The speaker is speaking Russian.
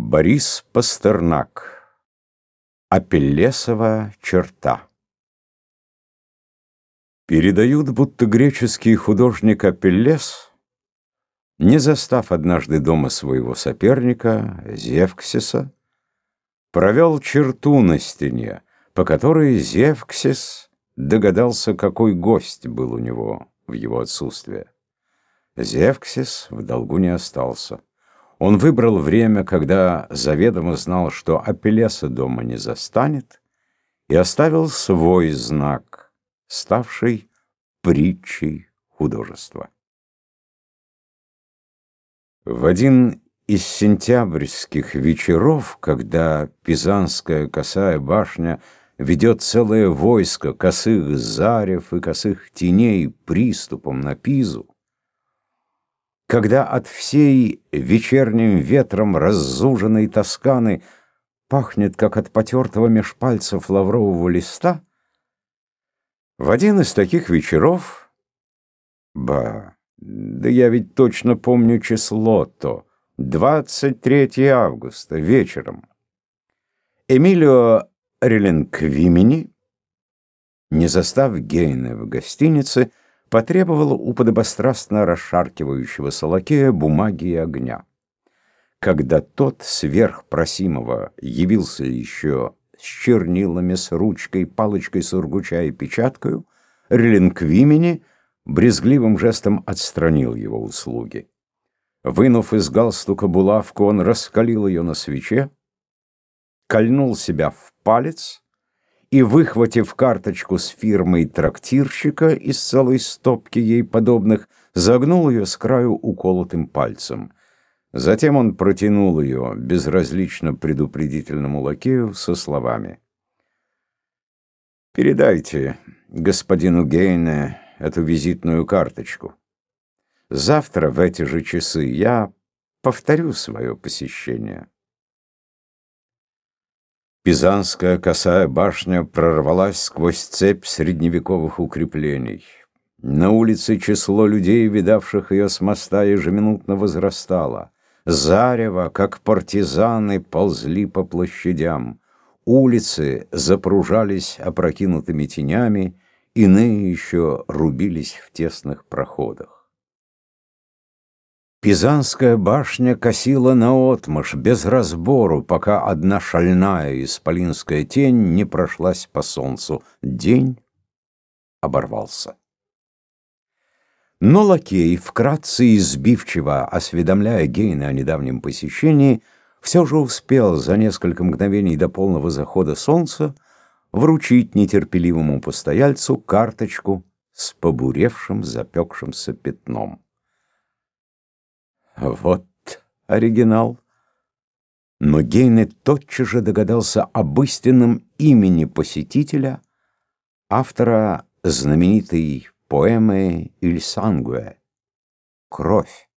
Борис Пастернак. Апеллесова черта. Передают, будто греческий художник Апеллес, не застав однажды дома своего соперника, Зевксиса, провел черту на стене, по которой Зевксис догадался, какой гость был у него в его отсутствие. Зевксис в долгу не остался. Он выбрал время, когда заведомо знал, что Апеллеса дома не застанет, и оставил свой знак, ставший притчей художества. В один из сентябрьских вечеров, когда Пизанская косая башня ведет целое войско косых зарев и косых теней приступом на Пизу, когда от всей вечерним ветром раззуженной Тосканы пахнет, как от потертого меж пальцев лаврового листа, в один из таких вечеров, ба, да я ведь точно помню число-то, 23 августа, вечером, Эмилио Реленквимени, не застав Гейна в гостинице, потребовала у подобострастно расшаркивающегося лакея бумаги и огня. Когда тот сверх просимого явился еще с чернилами, с ручкой, палочкой сургуча и печаткою, Релинквимени брезгливым жестом отстранил его услуги. Вынув из галстука булавку, он раскалил ее на свече, кольнул себя в палец и, выхватив карточку с фирмой трактирщика из целой стопки ей подобных, загнул ее с краю уколотым пальцем. Затем он протянул ее безразлично предупредительному лакею со словами. «Передайте господину Гейне эту визитную карточку. Завтра в эти же часы я повторю свое посещение». Пизанская косая башня прорвалась сквозь цепь средневековых укреплений. На улице число людей, видавших ее с моста, ежеминутно возрастало. Зарево, как партизаны, ползли по площадям. Улицы запружались опрокинутыми тенями, иные еще рубились в тесных проходах. Пизанская башня косила наотмашь, без разбору, пока одна шальная исполинская тень не прошлась по солнцу. День оборвался. Но лакей, вкратце избивчиво осведомляя Гейна о недавнем посещении, все же успел за несколько мгновений до полного захода солнца вручить нетерпеливому постояльцу карточку с побуревшим запекшимся пятном. Вот оригинал. Но Гейне тотчас же догадался об истинном имени посетителя, автора знаменитой поэмы «Иль сангуэ» — «Кровь».